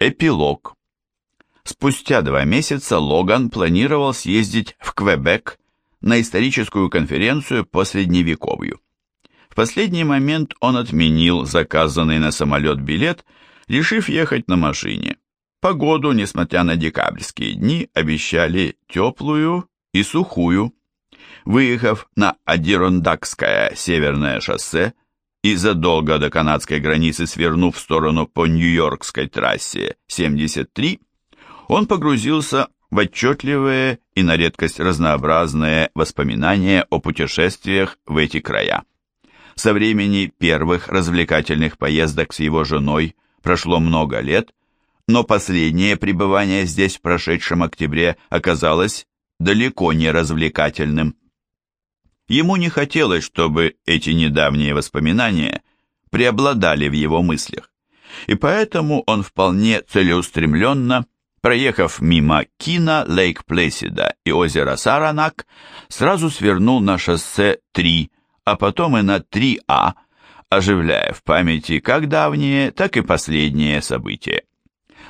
Эпилог. Спустя два месяца Логан планировал съездить в Квебек на историческую конференцию по Средневековью. В последний момент он отменил заказанный на самолет билет, решив ехать на машине. Погоду, несмотря на декабрьские дни, обещали теплую и сухую. Выехав на Адирондакское северное шоссе и задолго до канадской границы свернув в сторону по Нью-Йоркской трассе 73, он погрузился в отчетливые и на редкость разнообразные воспоминания о путешествиях в эти края. Со времени первых развлекательных поездок с его женой прошло много лет, но последнее пребывание здесь в прошедшем октябре оказалось далеко не развлекательным. Ему не хотелось, чтобы эти недавние воспоминания преобладали в его мыслях, и поэтому он вполне целеустремленно проехав мимо Кина, Лейк-Плесида и озера Саранак, сразу свернул на шоссе 3, а потом и на 3А, оживляя в памяти как давние, так и последние события.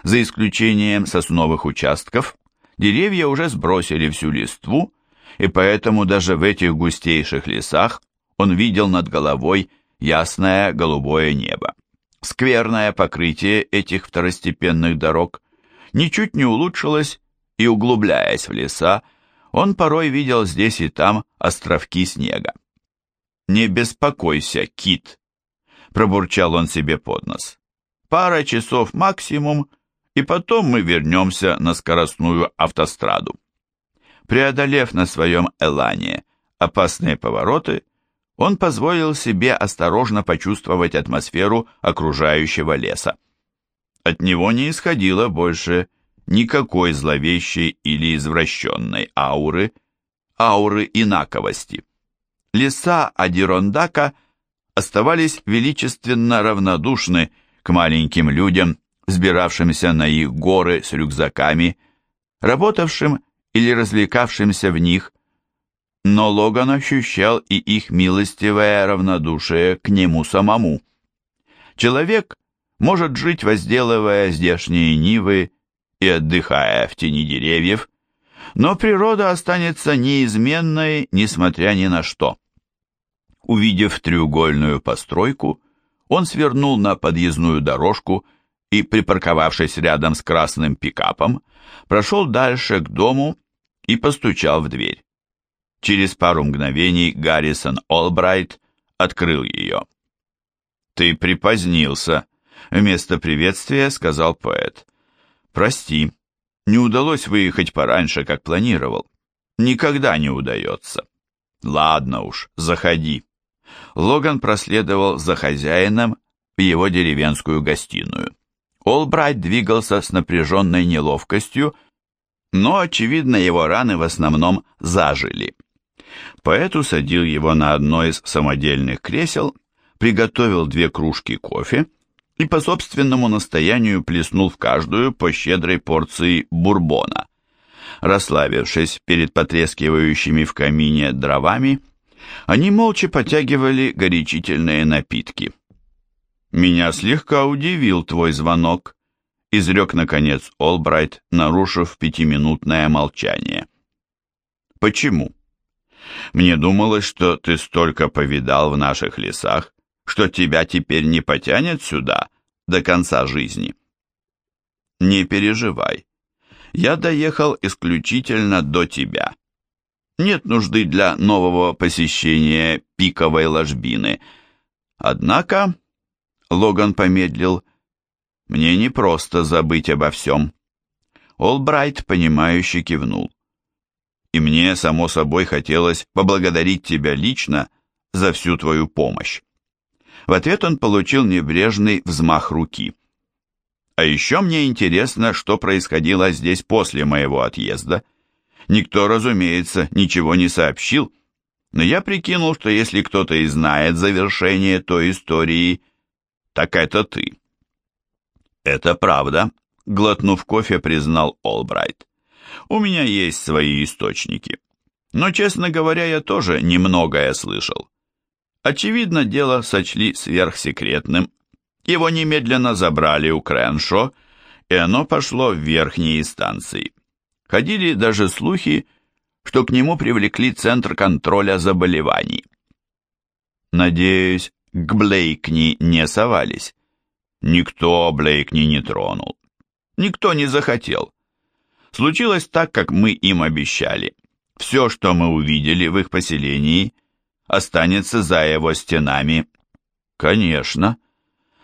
За исключением сосновых участков, деревья уже сбросили всю листву, и поэтому даже в этих густейших лесах он видел над головой ясное голубое небо. Скверное покрытие этих второстепенных дорог ничуть не улучшилось, и, углубляясь в леса, он порой видел здесь и там островки снега. «Не беспокойся, Кит», — пробурчал он себе под нос. «Пара часов максимум, и потом мы вернемся на скоростную автостраду». Преодолев на своем Элане опасные повороты, он позволил себе осторожно почувствовать атмосферу окружающего леса. От него не исходило больше никакой зловещей или извращенной ауры, ауры инаковости. Леса Адирондака оставались величественно равнодушны к маленьким людям, взбиравшимся на их горы с рюкзаками, работавшим или развлекавшимся в них, но Логан ощущал и их милостивое равнодушие к нему самому. Человек может жить, возделывая здешние нивы и отдыхая в тени деревьев, но природа останется неизменной, несмотря ни на что. Увидев треугольную постройку, он свернул на подъездную дорожку и, припарковавшись рядом с красным пикапом, прошел дальше к дому и постучал в дверь. Через пару мгновений Гаррисон Олбрайт открыл ее. «Ты припозднился», Вместо приветствия сказал поэт. «Прости, не удалось выехать пораньше, как планировал. Никогда не удается». «Ладно уж, заходи». Логан проследовал за хозяином в его деревенскую гостиную. Олбрайт двигался с напряженной неловкостью, но, очевидно, его раны в основном зажили. Поэт усадил его на одно из самодельных кресел, приготовил две кружки кофе и по собственному настоянию плеснул в каждую по щедрой порции бурбона. Расслабившись перед потрескивающими в камине дровами, они молча потягивали горячительные напитки. «Меня слегка удивил твой звонок», — изрек, наконец, Олбрайт, нарушив пятиминутное молчание. «Почему?» «Мне думалось, что ты столько повидал в наших лесах, что тебя теперь не потянет сюда до конца жизни. Не переживай. Я доехал исключительно до тебя. Нет нужды для нового посещения пиковой ложбины. Однако, Логан помедлил, мне не просто забыть обо всем. Олбрайт, понимающе кивнул. И мне, само собой, хотелось поблагодарить тебя лично за всю твою помощь. В ответ он получил небрежный взмах руки. А еще мне интересно, что происходило здесь после моего отъезда. Никто, разумеется, ничего не сообщил, но я прикинул, что если кто-то и знает завершение той истории, так это ты. Это правда, глотнув кофе, признал Олбрайт. У меня есть свои источники. Но, честно говоря, я тоже немногое слышал. Очевидно, дело сочли сверхсекретным. Его немедленно забрали у Крэншо, и оно пошло в верхние станции. Ходили даже слухи, что к нему привлекли Центр контроля заболеваний. Надеюсь, к Блейкни не совались. Никто Блейкни не тронул. Никто не захотел. Случилось так, как мы им обещали. Все, что мы увидели в их поселении, останется за его стенами. Конечно,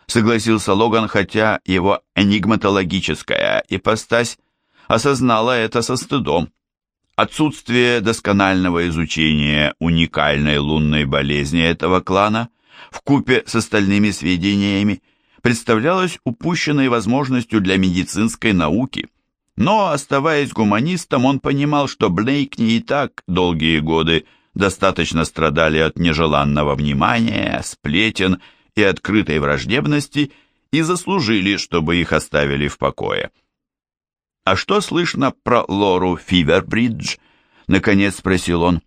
согласился Логан, хотя его энигматологическая ипостась осознала это со стыдом. Отсутствие досконального изучения уникальной лунной болезни этого клана в купе с остальными сведениями представлялось упущенной возможностью для медицинской науки. Но, оставаясь гуманистом, он понимал, что Блейкни и так долгие годы достаточно страдали от нежеланного внимания, сплетен и открытой враждебности и заслужили, чтобы их оставили в покое. «А что слышно про Лору Фивербридж?» — наконец спросил он.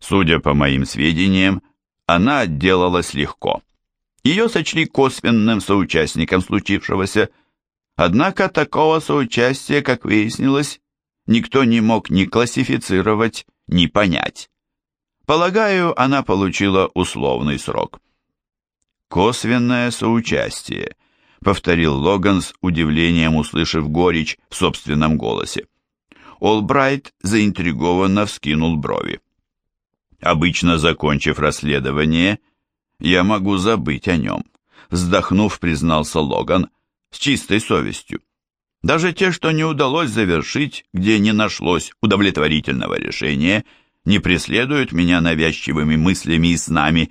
Судя по моим сведениям, она отделалась легко. Ее сочли косвенным соучастником случившегося, однако такого соучастия, как выяснилось, никто не мог ни классифицировать, ни понять. Полагаю, она получила условный срок. «Косвенное соучастие», — повторил Логан с удивлением, услышав горечь в собственном голосе. Олбрайт заинтригованно вскинул брови. Обычно, закончив расследование, я могу забыть о нем, вздохнув, признался Логан с чистой совестью. Даже те, что не удалось завершить, где не нашлось удовлетворительного решения, не преследуют меня навязчивыми мыслями и снами,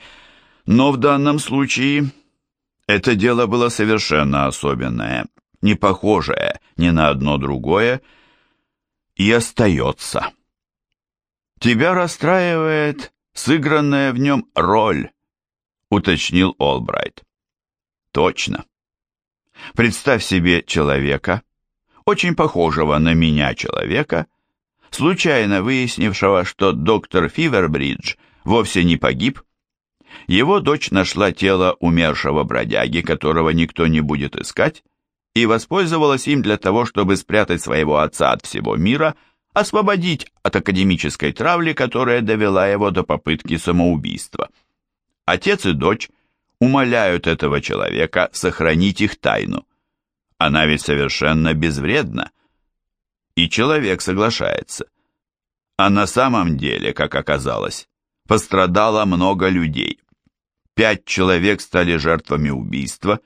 но в данном случае это дело было совершенно особенное, не похожее ни на одно другое, и остается. Тебя расстраивает сыгранная в нем роль, уточнил Олбрайт. Точно. Представь себе человека, очень похожего на меня человека, случайно выяснившего, что доктор Фивербридж вовсе не погиб, его дочь нашла тело умершего бродяги, которого никто не будет искать, и воспользовалась им для того, чтобы спрятать своего отца от всего мира, освободить от академической травли, которая довела его до попытки самоубийства. Отец и дочь умоляют этого человека сохранить их тайну. Она ведь совершенно безвредна. И человек соглашается. А на самом деле, как оказалось, пострадало много людей. Пять человек стали жертвами убийства,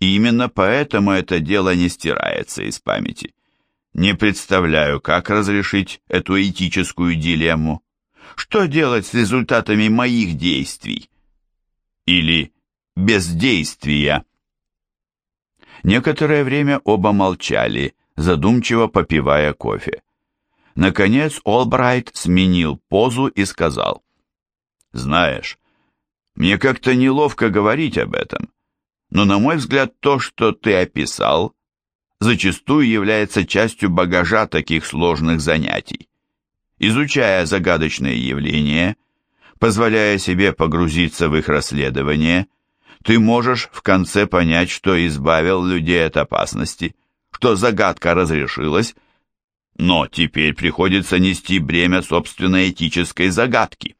и именно поэтому это дело не стирается из памяти. Не представляю, как разрешить эту этическую дилемму. Что делать с результатами моих действий? Или бездействия? Некоторое время оба молчали, задумчиво попивая кофе. Наконец Олбрайт сменил позу и сказал, знаешь, мне как-то неловко говорить об этом, но, на мой взгляд, то, что ты описал, зачастую является частью багажа таких сложных занятий. Изучая загадочные явления, позволяя себе погрузиться в их расследование, ты можешь в конце понять, что избавил людей от опасности, что загадка разрешилась, но теперь приходится нести бремя собственной этической загадки.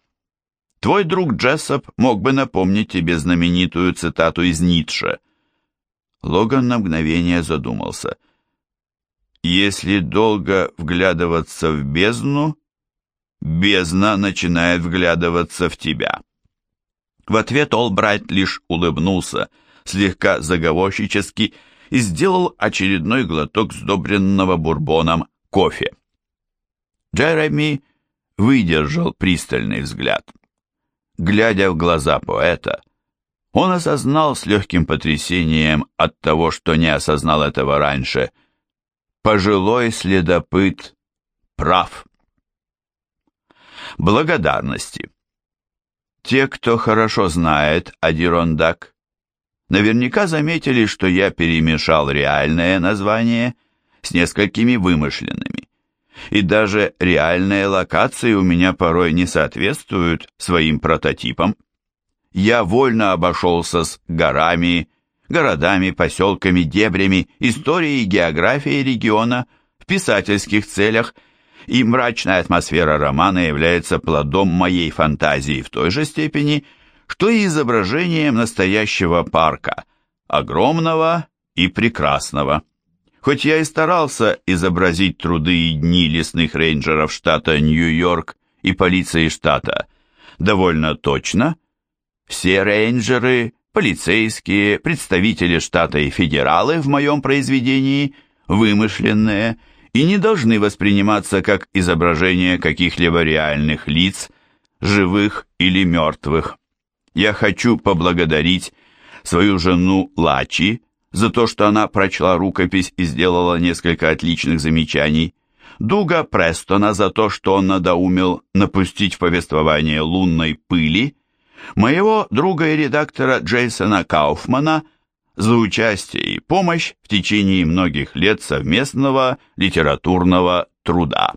Твой друг Джессоп мог бы напомнить тебе знаменитую цитату из Ницше. Логан на мгновение задумался. Если долго вглядываться в бездну, бездна начинает вглядываться в тебя. В ответ Олбрайт лишь улыбнулся, слегка заговорщически, и сделал очередной глоток сдобренного бурбоном кофе. Джереми выдержал пристальный взгляд. Глядя в глаза поэта, он осознал с легким потрясением от того, что не осознал этого раньше. Пожилой следопыт прав. Благодарности. Те, кто хорошо знает Адирондак, наверняка заметили, что я перемешал реальное название с несколькими вымышленными и даже реальные локации у меня порой не соответствуют своим прототипам. Я вольно обошелся с горами, городами, поселками, дебрями, историей и географией региона в писательских целях, и мрачная атмосфера романа является плодом моей фантазии в той же степени, что и изображением настоящего парка, огромного и прекрасного. Хоть я и старался изобразить труды и дни лесных рейнджеров штата Нью-Йорк и полиции штата довольно точно, все рейнджеры, полицейские, представители штата и федералы в моем произведении вымышленные и не должны восприниматься как изображение каких-либо реальных лиц, живых или мертвых. Я хочу поблагодарить свою жену Лачи за то, что она прочла рукопись и сделала несколько отличных замечаний, Дуга Престона за то, что он надоумил напустить в повествование лунной пыли, моего друга и редактора Джейсона Кауфмана за участие и помощь в течение многих лет совместного литературного труда.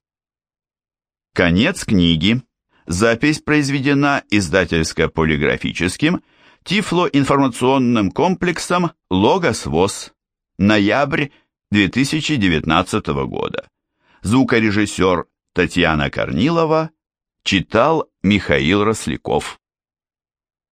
Конец книги. Запись произведена издательско-полиграфическим Тифлоинформационным комплексом «Логос ВОЗ». Ноябрь 2019 года. Звукорежиссер Татьяна Корнилова читал Михаил Росляков.